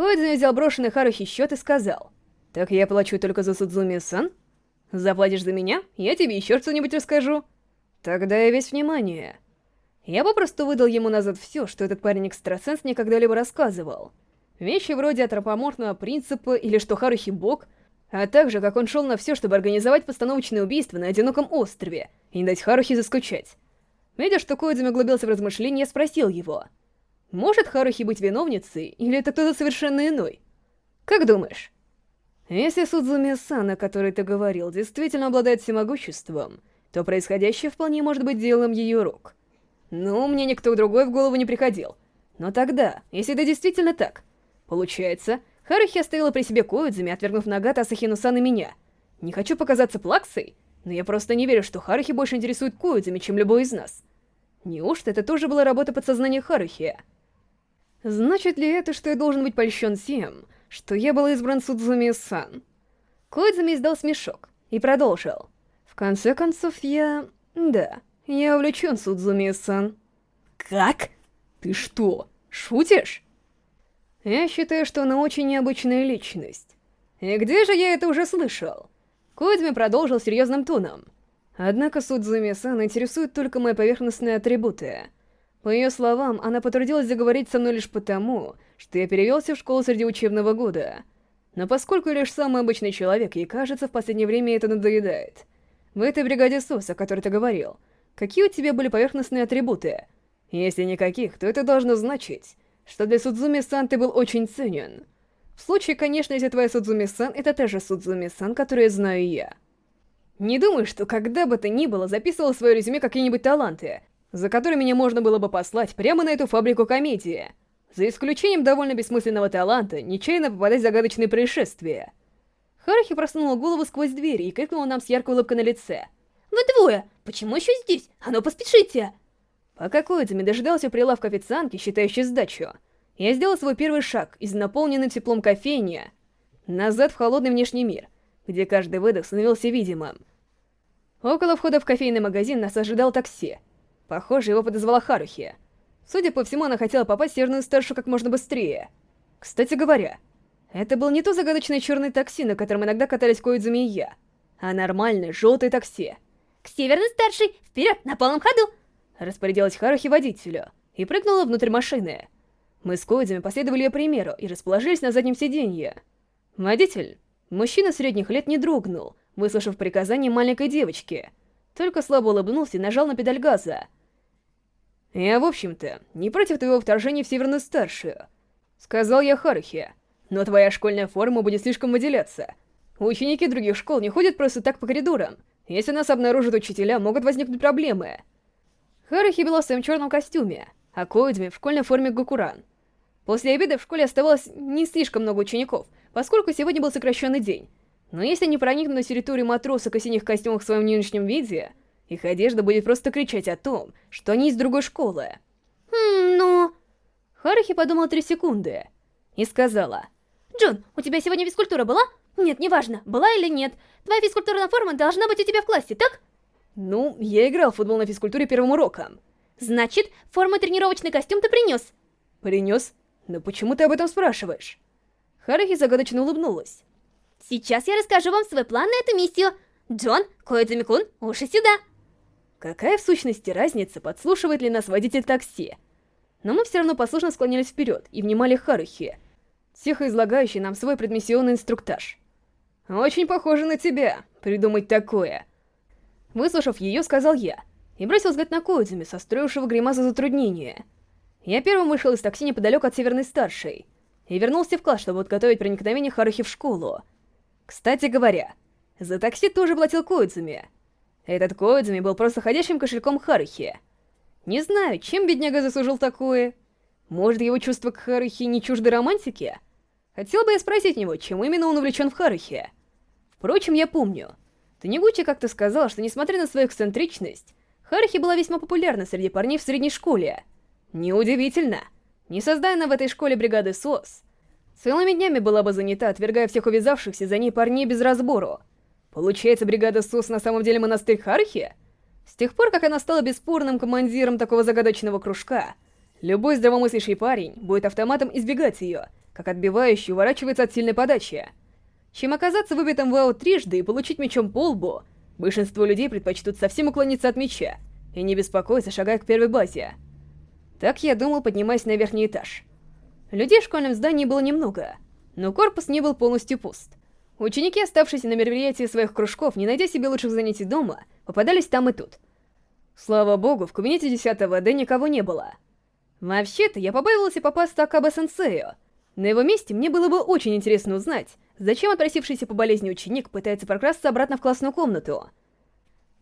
Коидзуми взял брошенный Харухи счет и сказал. «Так я плачу только за Судзуми-сан? Заплатишь за меня, я тебе еще что-нибудь расскажу». Тогда я весь внимание. Я попросту выдал ему назад все, что этот парень-экстрасенс мне когда-либо рассказывал. Вещи вроде антропоморфного принципа или что Харухи бог, а также как он шел на все, чтобы организовать постановочное убийство на одиноком острове и не дать Харухи заскучать. Видя, что Коидзуми углубился в размышления, я спросил его. Может Харухи быть виновницей, или это кто-то совершенно иной? Как думаешь? Если Судзуми-сан, о которой ты говорил, действительно обладает всемогуществом, то происходящее вполне может быть делом ее рук. Ну, мне никто другой в голову не приходил. Но тогда, если это действительно так, получается, Харухи оставила при себе Коидзуми, отвергнув Нагата, Асахину-сан и меня. Не хочу показаться плаксой, но я просто не верю, что Харухи больше интересует Коидзуми, чем любой из нас. Неужто это тоже была работа подсознания Харухи? Значит ли это, что я должен быть польщен тем, что я был избран Судзуми-сан? Коидзуми издал смешок и продолжил. В конце концов, я... Да, я увлечен Судзуми-сан. Как? Ты что, шутишь? Я считаю, что она очень необычная личность. И где же я это уже слышал? Кодзми продолжил серьезным тоном. Однако Судзуми-сан интересует только мои поверхностные атрибуты. По ее словам, она потрудилась заговорить со мной лишь потому, что я перевелся в школу среди учебного года. Но поскольку лишь самый обычный человек, ей кажется, в последнее время это надоедает. В этой бригаде СОС, о которой ты говорил, какие у тебя были поверхностные атрибуты? Если никаких, то это должно значить, что для Судзуми-сан ты был очень ценен. В случае, конечно, если твоя Судзуми-сан — это та же Судзуми-сан, которую знаю я. Не думаю, что когда бы то ни было записывал в свое резюме какие-нибудь таланты, за которыми меня можно было бы послать прямо на эту фабрику комедии. За исключением довольно бессмысленного таланта, нечаянно попадать в загадочные происшествия. Харахи просунула голову сквозь дверь и крикнула нам с яркой улыбкой на лице. «Вы двое! Почему еще здесь? А ну поспешите!» Пока Коидзами дожидался прилавка официантки, считающей сдачу, я сделал свой первый шаг из наполненной теплом кофейни назад в холодный внешний мир, где каждый выдох становился видимым. Около входа в кофейный магазин нас ожидал такси. Похоже, его подозвала Харухи. Судя по всему, она хотела попасть в Северную Старшу как можно быстрее. Кстати говоря, это был не то загадочное черное такси, на котором иногда катались Коидзуми и я, а нормальное желтое такси. «К северной старшей! Вперед, на полном ходу!» Распорядилась Харухи водителю и прыгнула внутрь машины. Мы с Коидзуми последовали ее примеру и расположились на заднем сиденье. Водитель, мужчина средних лет, не дрогнул, выслушав приказание маленькой девочки. Только слабо улыбнулся и нажал на педаль газа. «Я, в общем-то, не против твоего вторжения в Северную Старшую», — сказал я Харухи. Но твоя школьная форма будет слишком выделяться. Ученики других школ не ходят просто так по коридорам. Если нас обнаружат учителя, могут возникнуть проблемы. Харахи была в своем черном костюме, а Коидзми в школьной форме Гокуран. После обеда в школе оставалось не слишком много учеников, поскольку сегодня был сокращенный день. Но если они проникнут на территорию матросок и синих костюмах в своем нынешнем виде, их одежда будет просто кричать о том, что они из другой школы. «Хм, но...» Харахи подумала три секунды и сказала... Джун, у тебя сегодня физкультура была? Нет, неважно, была или нет. Твоя физкультурная форма должна быть у тебя в классе, так? Ну, я играл в футбол на физкультуре первым уроком. Значит, форму тренировочный костюм ты принес? Принес? Но почему ты об этом спрашиваешь? Харахи загадочно улыбнулась. Сейчас я расскажу вам свой план на эту миссию. Джон, Коэдзуми-кун, уши сюда. Какая в сущности разница, подслушивает ли нас водитель такси? Но мы все равно послушно склонились вперед и внимали Харухи, тихо излагающий нам свой предмиссионный инструктаж. «Очень похоже на тебя, придумать такое!» Выслушав ее, сказал я, и бросил взгляд на Коидзуми, состроившего гримасу затруднения. Я первым вышел из такси неподалеку от Северной Старшей, и вернулся в класс, чтобы подготовить проникновение Харухи в школу. Кстати говоря, за такси тоже платил Коидзуми. Этот Коидзуми был просто ходящим кошельком Харухи. Не знаю, чем бедняга заслужил такое. Может, его чувство к Харухи не чужды романтики? Хотел бы я спросить него, чем именно он увлечен в Харухе. Впрочем, я помню. Танегучи как-то сказал, что несмотря на свою эксцентричность, Харухи была весьма популярна среди парней в средней школе. Неудивительно. Не создая она в этой школе бригады СОС, целыми днями была бы занята, отвергая всех увязавшихся за ней парней без разбору. Получается, бригада СОС на самом деле монастырь Харухи? С тех пор, как она стала бесспорным командиром такого загадочного кружка, любой здравомыслящий парень будет автоматом избегать ее — как отбивающий уворачивается от сильной подачи. Чем оказаться выбитым в аут трижды и получить мячом по лбу, большинство людей предпочтут совсем уклониться от мяча и не беспокоиться, шагая к первой базе. Так я думал, поднимаясь на верхний этаж. Людей в школьном здании было немного, но корпус не был полностью пуст. Ученики, оставшиеся на мероприятии своих кружков, не найдя себе лучших занятий дома, попадались там и тут. Слава богу, в кабинете 10 Д никого не было. Вообще-то, я побаивался попасться Акаба-сенсею. На его месте мне было бы очень интересно узнать, зачем отпросившийся по болезни ученик пытается прокрасться обратно в классную комнату.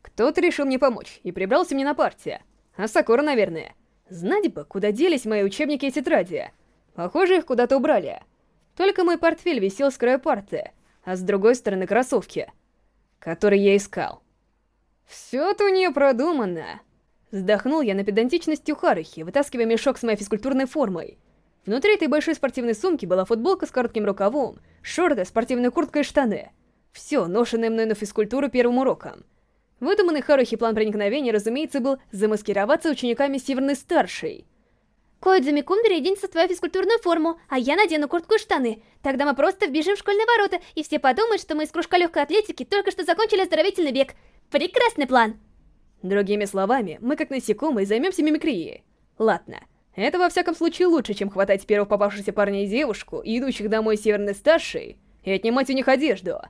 Кто-то решил мне помочь и прибрался мне на партии. А Сакура, наверное. Знать бы, куда делись мои учебники и тетради. Похоже, их куда-то убрали. Только мой портфель висел с края парты, а с другой стороны кроссовки, которые я искал. Все-то у нее продумано. Вздохнул я на педантичностью Харухи, вытаскивая мешок с моей физкультурной формой. Внутри этой большой спортивной сумки была футболка с коротким рукавом, шорты, спортивная куртка и штаны. Все, ношенное мной на физкультуру первым уроком. Выдуманный Харухи план проникновения, разумеется, был замаскироваться учениками Северной Старшей — Коидзуми-кун переоденется в твою физкультурную форму, а я надену куртку и штаны. Тогда мы просто вбежим в школьные ворота, и все подумают, что мы из кружка легкой атлетики только что закончили оздоровительный бег. Прекрасный план! Другими словами, мы как насекомые займемся мимикрией. Ладно, это во всяком случае лучше, чем хватать первых попавшихся парня и девушку, идущих домой северной старшей, и отнимать у них одежду.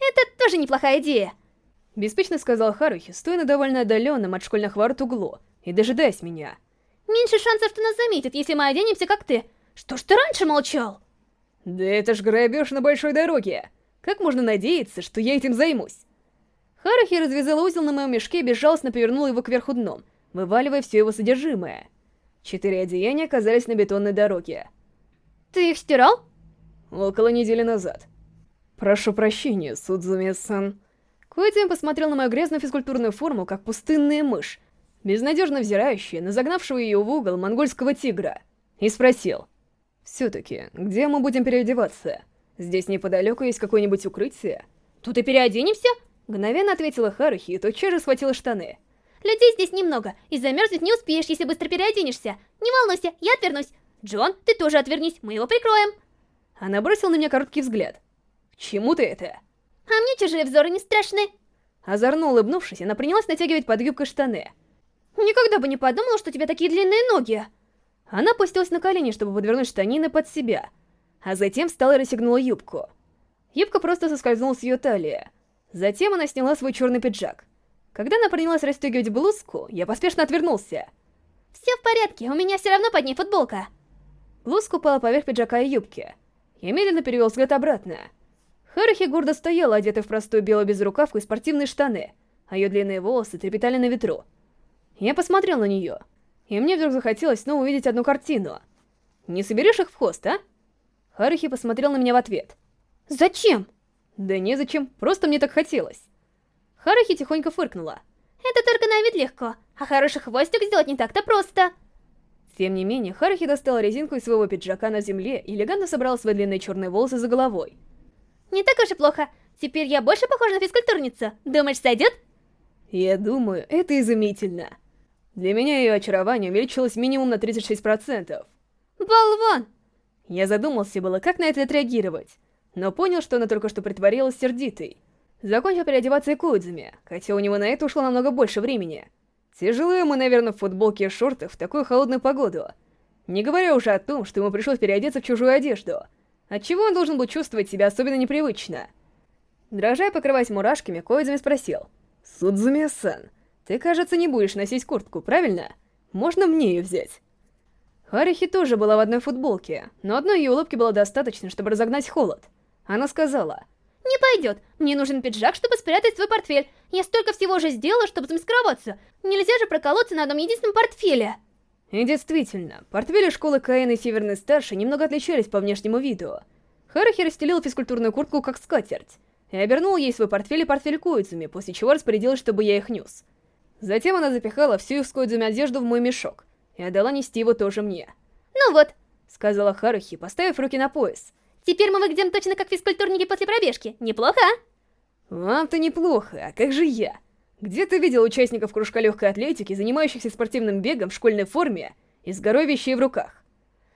Это тоже неплохая идея. Беспечно сказал Харухи, стоя на довольно отдаленном от школьных ворот углу, и дожидаясь меня. Меньше шансов, что нас заметят, если мы оденемся, как ты. Что ж ты раньше молчал? Да это ж грабеж на большой дороге. Как можно надеяться, что я этим займусь? Харахи развязал узел на моем мешке и безжалостно повернул его кверху дном, вываливая все его содержимое. Четыре одеяния оказались на бетонной дороге. Ты их стирал? Около недели назад. Прошу прощения, Судзуми-сан. Коэтин посмотрел на мою грязную физкультурную форму, как пустынная мышь, безнадежно взирающая на загнавшего ее в угол монгольского тигра, и спросил. «Все-таки, где мы будем переодеваться? Здесь неподалеку есть какое-нибудь укрытие?» «Тут и переоденемся?» Мгновенно ответила Харухи и тотчас же схватила штаны. «Людей здесь немного, и замерзнуть не успеешь, если быстро переоденешься. Не волнуйся, я отвернусь. Джон, ты тоже отвернись, мы его прикроем». Она бросила на меня короткий взгляд. «К чему ты это?» «А мне чужие взоры не страшны». Озорно улыбнувшись, она принялась натягивать под юбкой штаны. Никогда бы не подумала, что у тебя такие длинные ноги. Она опустилась на колени, чтобы подвернуть штанины под себя, а затем встала и расстегнула юбку. Юбка просто соскользнула с ее талии. Затем она сняла свой черный пиджак. Когда она принялась расстегивать блузку, я поспешно отвернулся. «Все в порядке, у меня все равно под ней футболка». Блузка упала поверх пиджака и юбки. Я медленно перевел взгляд обратно. Харахи гордо стояла, одетая в простую белую безрукавку и спортивные штаны, а ее длинные волосы трепетали на ветру. Я посмотрел на нее, и мне вдруг захотелось снова увидеть одну картину. «Не соберешь их в хост, а?» Харухи посмотрел на меня в ответ. «Зачем?» «Да незачем, просто мне так хотелось». Харухи тихонько фыркнула. «Это только на вид легко, а хороший хвостик сделать не так-то просто». Тем не менее, Харухи достала резинку из своего пиджака на земле и элегантно собрала свои длинные черные волосы за головой. «Не так уж и плохо. Теперь я больше похожа на физкультурницу. Думаешь, сойдет?» «Я думаю, это изумительно». Для меня ее очарование увеличилось минимум на 36%. Болван! Я задумался было, как на это отреагировать, но понял, что она только что притворилась сердитой. Закончил переодеваться и Кудзуми, хотя у него на это ушло намного больше времени. Тяжело ему, наверное, в футболке и шортах в такую холодную погоду. Не говоря уже о том, что ему пришлось переодеться в чужую одежду. Отчего он должен был чувствовать себя особенно непривычно? Дрожа и покрываясь мурашками, Коидзуми спросил. «Судзуми-сан, ты, кажется, не будешь носить куртку, правильно? Можно мне ее взять?» Харихи тоже была в одной футболке, но одной ее улыбки было достаточно, чтобы разогнать холод. Она сказала... «Не пойдет. Мне нужен пиджак, чтобы спрятать свой портфель. Я столько всего уже сделала, чтобы замаскироваться. Нельзя же проколоться на одном единственном портфеле». И действительно, портфели школы Каэн и Северной Старшей немного отличались по внешнему виду. Харахи расстелила физкультурную куртку как скатерть, и обернула ей свой портфель и портфель Коидзуми, после чего распорядилась, чтобы я их нес. Затем она запихала всю их с одежду в мой мешок и отдала нести его тоже мне. «Ну вот», — сказала Харухи, поставив руки на пояс. «Теперь мы выглядим точно как физкультурники после пробежки. Неплохо, а?» «Вам-то неплохо, а как же я? Где ты видел участников кружка легкой атлетики, занимающихся спортивным бегом в школьной форме и с горой вещей в руках?»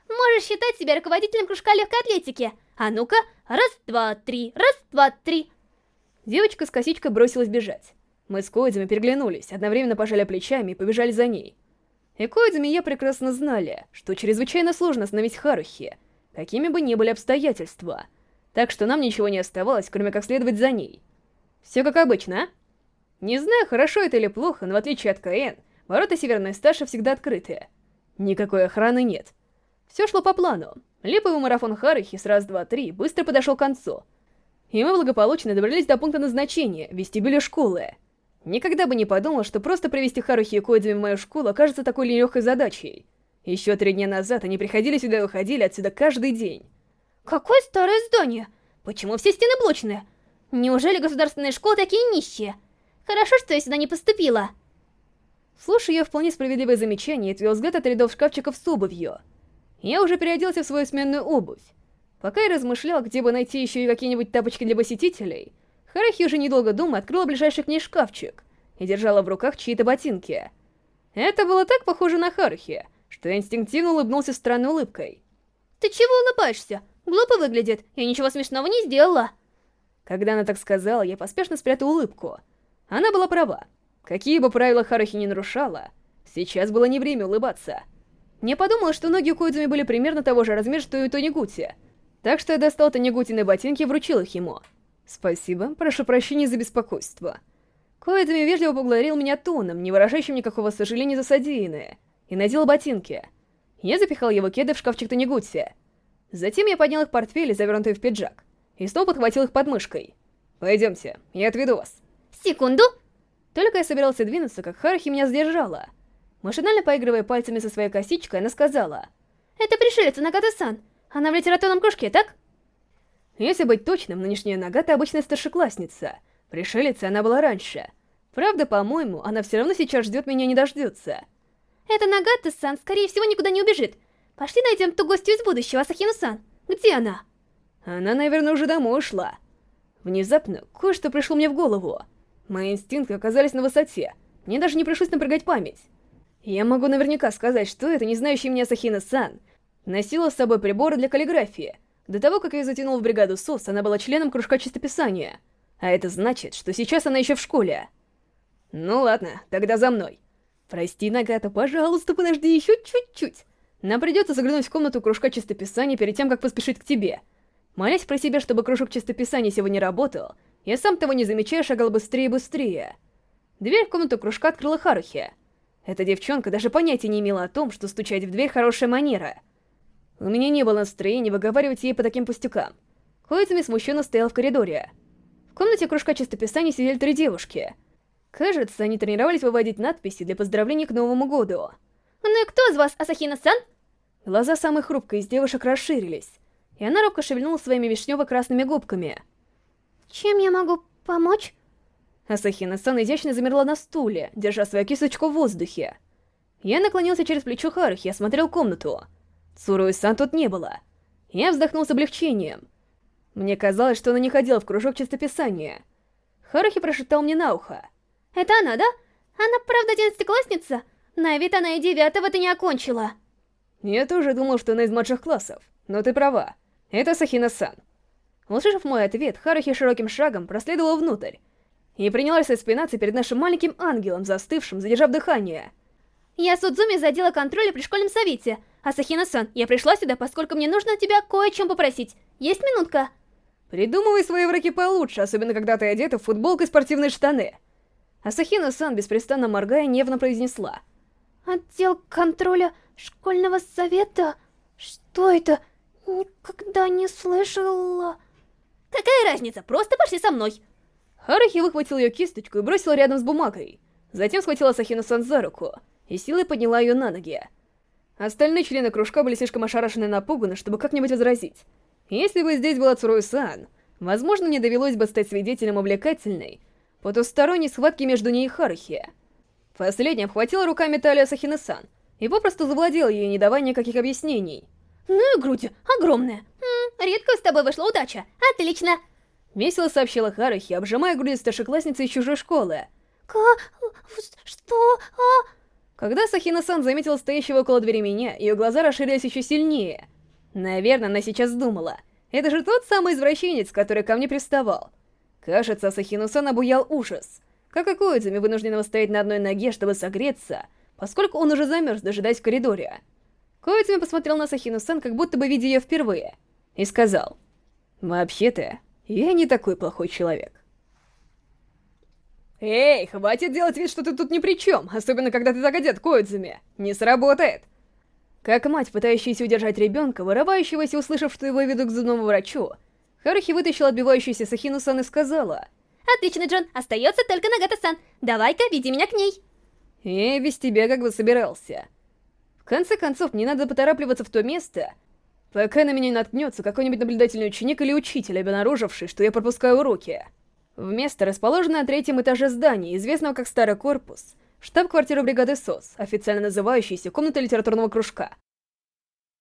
Можешь считать себя руководителем кружка легкой атлетики. А ну-ка, раз, два, три, раз, два, три. Девочка с косичкой бросилась бежать. Мы с Коидзами переглянулись, одновременно пожали плечами и побежали за ней. И Коидзами я прекрасно знали, что чрезвычайно сложно остановить Харухи, какими бы ни были обстоятельства. Так что нам ничего не оставалось, кроме как следовать за ней. Все как обычно, а? Не знаю, хорошо это или плохо, но в отличие от КН, ворота Северной Сташи всегда открыты. Никакой охраны нет. Все шло по плану. Липовый марафон Харухи с раз-два-три быстро подошел к концу. И мы благополучно добрались до пункта назначения, вестибюля школы. Никогда бы не подумал, что просто привести Харухи и Коидзами в мою школу окажется такой легкой задачей. Еще три дня назад они приходили сюда и уходили отсюда каждый день. Какое старое здание! Почему все стены блочные? Неужели государственные школы такие нищие? Хорошо, что я сюда не поступила. Слушай, я вполне справедливое замечание и отвел взгляд от рядов шкафчиков с обувью. Я уже переоделся в свою сменную обувь. Пока я размышлял, где бы найти еще и какие-нибудь тапочки для посетителей, Харахи уже недолго думая открыла ближайший к ней шкафчик и держала в руках чьи-то ботинки. Это было так похоже на Харахи, что я инстинктивно улыбнулся странной улыбкой. «Ты чего улыбаешься? Глупо выглядит, я ничего смешного не сделала». Когда она так сказала, я поспешно спрятал улыбку. Она была права. Какие бы правила Харахи не нарушала, сейчас было не время улыбаться. Мне подумалось, что ноги у Коидзуми были примерно того же размера, что и у Тонигути, так что я достал Тонигутины ботинки и вручил их ему. «Спасибо, прошу прощения за беспокойство». Коэдами вежливо поблагодарил меня тоном, не выражающим никакого сожаления за содеянное, и надел ботинки. Я запихал его кеды в шкафчик Танегутси. Затем я поднял их портфели, завернутые в пиджак, и снова подхватил их под мышкой. «Пойдемте, я отведу вас». «Секунду!» Только я собирался двинуться, как Харахи меня сдержала. Машинально поигрывая пальцами со своей косичкой, она сказала. «Это пришелец Нагата-сан. Она в литературном кружке, так?» Если быть точным, нынешняя Нагата обычная старшеклассница. Пришелица она была раньше. Правда, по-моему, она все равно сейчас ждет меня не дождется. Это Нагата-сан, скорее всего, никуда не убежит. Пошли найдем ту гостью из будущего, Асахину-сан. Где она? Она, наверное, уже домой ушла. Внезапно кое-что пришло мне в голову. Мои инстинкты оказались на высоте. Мне даже не пришлось напрягать память. Я могу наверняка сказать, что это не знающий меня Асахина-сан носила с собой приборы для каллиграфии — до того, как ее затянул в бригаду СОС, она была членом кружка чистописания. А это значит, что сейчас она еще в школе. Ну ладно, тогда за мной. Прости, Нагата, пожалуйста, подожди еще чуть-чуть. Нам придется заглянуть в комнату кружка чистописания перед тем, как поспешить к тебе. Молясь про себя, чтобы кружок чистописания сегодня работал, я сам того не замечая шагал быстрее и быстрее. Дверь в комнату кружка открыла Харухи. Эта девчонка даже понятия не имела о том, что стучать в дверь хорошая манера — у меня не было настроения выговаривать ей по таким пустякам. Коидзуми смущенно стоял в коридоре. В комнате кружка чистописания сидели три девушки. Кажется, они тренировались выводить надписи для поздравлений к Новому году. «Ну и кто из вас, Асахина-сан?» Глаза самой хрупкой из девушек расширились, и она робко шевельнула своими вишнево-красными губками. «Чем я могу помочь?» Асахина-сан изящно замерла на стуле, держа свою кисточку в воздухе. Я наклонился через плечо Харухи и осмотрел комнату. Цуруи-сан тут не было. Я вздохнул с облегчением. Мне казалось, что она не ходила в кружок чистописания. Харухи прошептал мне на ухо. «Это она, да? Она правда одиннадцатиклассница? На вид она и девятого-то не окончила». Я тоже думал, что она из младших классов, но ты права. Это Сахина-сан. Услышав мой ответ, Харухи широким шагом проследовала внутрь и принялась распинаться перед нашим маленьким ангелом, застывшим, задержав дыхание. «Я Судзуми за отдела контроля при школьном совете. Асахина-сан, я пришла сюда, поскольку мне нужно тебя кое о чем попросить. Есть минутка?» Придумывай свои враги получше, особенно когда ты одета в футболку и спортивные штаны. Асахина-сан, беспрестанно моргая, нервно произнесла. «Отдел контроля школьного совета? Что это? Никогда не слышала...» «Какая разница? Просто пошли со мной!» Харахи выхватил ее кисточку и бросил рядом с бумагой. Затем схватила Асахину-сан за руку и силой подняла ее на ноги. Остальные члены кружка были слишком ошарашены и напуганы, чтобы как-нибудь возразить. Если бы здесь была Цурой-сан, возможно, мне довелось бы стать свидетелем увлекательной, потусторонней схватки между ней и Харухи. Последняя обхватила руками талию Сахины-сан и попросту завладела ей, не давая никаких объяснений. «Ну и грудь, огромная. М редко с тобой вышла удача. Отлично!» Весело сообщила Харухи, обжимая грудь старшеклассницы из чужой школы. «Ка... что... а...» Когда Сахина-сан заметила стоящего около двери меня, ее глаза расширились еще сильнее. Наверное, она сейчас думала. Это же тот самый извращенец, который ко мне приставал. Кажется, Сахину-сан обуял ужас. Как и Коидзуми, вынужденного стоять на одной ноге, чтобы согреться, поскольку он уже замерз, дожидаясь в коридоре. Коидзуми посмотрел на Сахину-сан, как будто бы видя ее впервые, и сказал, «Вообще-то, я не такой плохой человек». «Эй, хватит делать вид, что ты тут ни при чем, особенно когда ты так одет, Коидзуми. Не сработает!» Как мать, пытающаяся удержать ребенка, вырывающегося, услышав, что его ведут к зубному врачу, Харухи вытащила отбивающуюся Сахину-сан и сказала... «Отлично, Джон, остается только Нагата-сан. Давай-ка, веди меня к ней». «Я без тебя как бы собирался». В конце концов, мне надо поторапливаться в то место, пока на меня не наткнется какой-нибудь наблюдательный ученик или учитель, обнаруживший, что я пропускаю уроки. В место, расположенное на третьем этаже здания, известного как Старый Корпус, штаб-квартира бригады СОС, официально называющейся Комната литературного кружка.